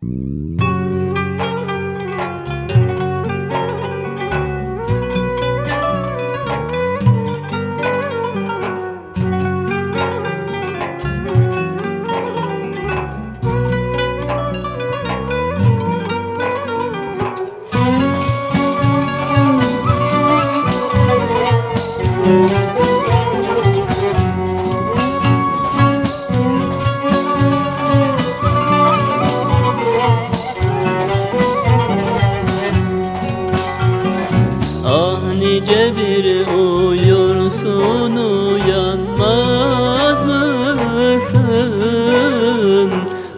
Ah nice bir uyursun uyanmaz mısın?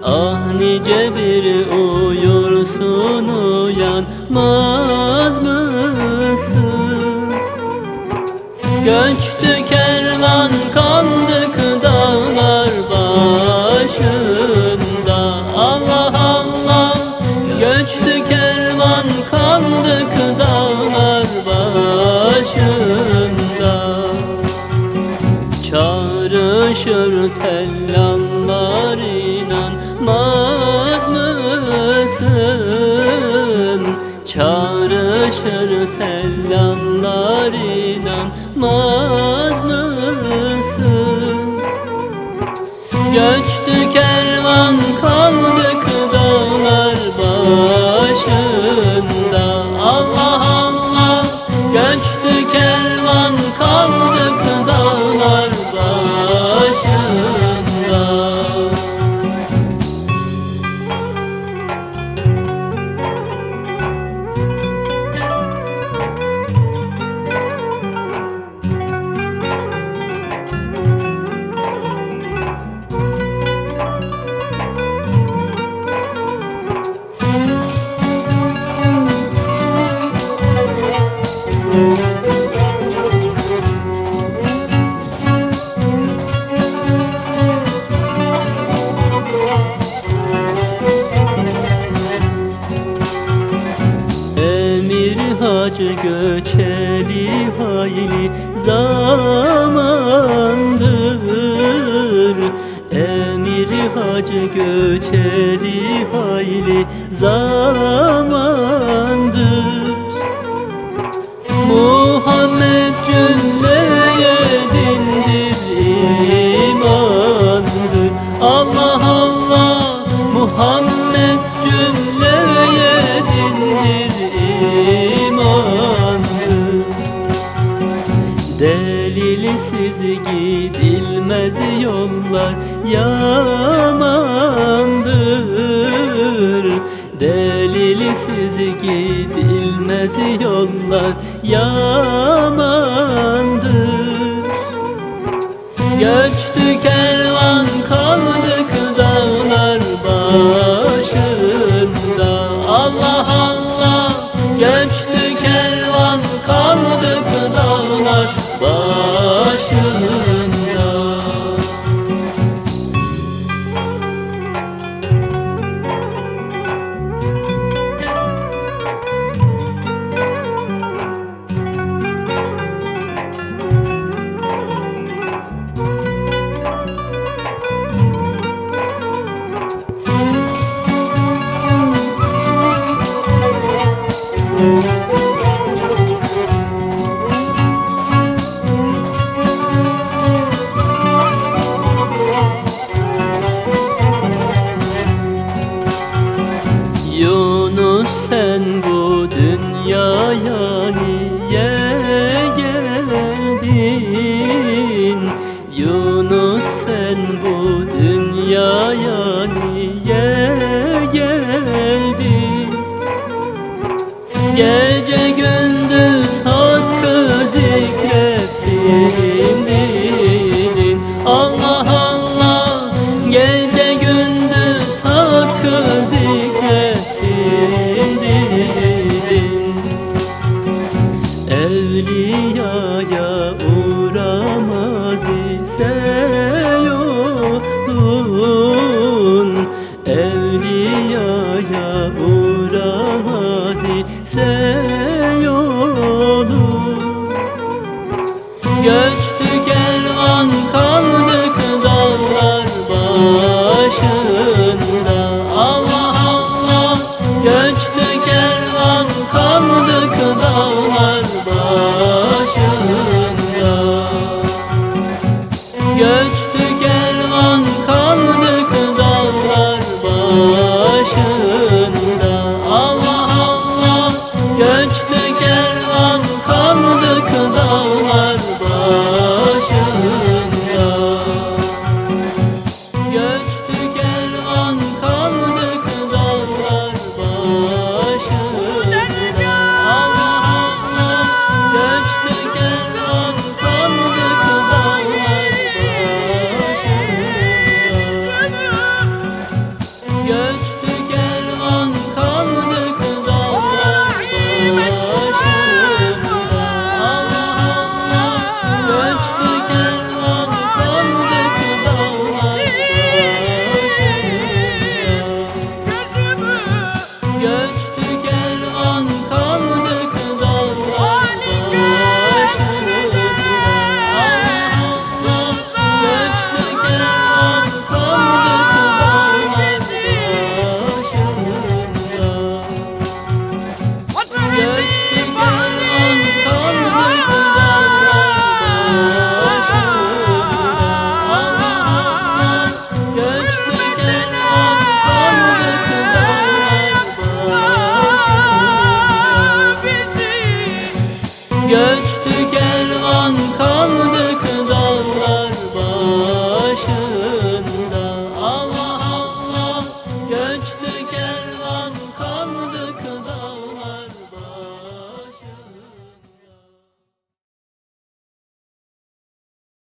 Ah nice bir uyursun uyanmaz mısın? Göçtü kervan kaldık dağlar tellallar inanmaz mısın? Çağrışır tellallar inanmaz mısın? Göçtü kervan kaldık zamandır. Emir hacı göçeli hayli zamandır gidilmez yollar yamandır. Delilsiz gidilmez yollar yamandır. Göçtü kervan kaldık dağlar başında Yunus sen bu dünyaya niye geldin? Gece gündüz Evliyaya uğramaz. İse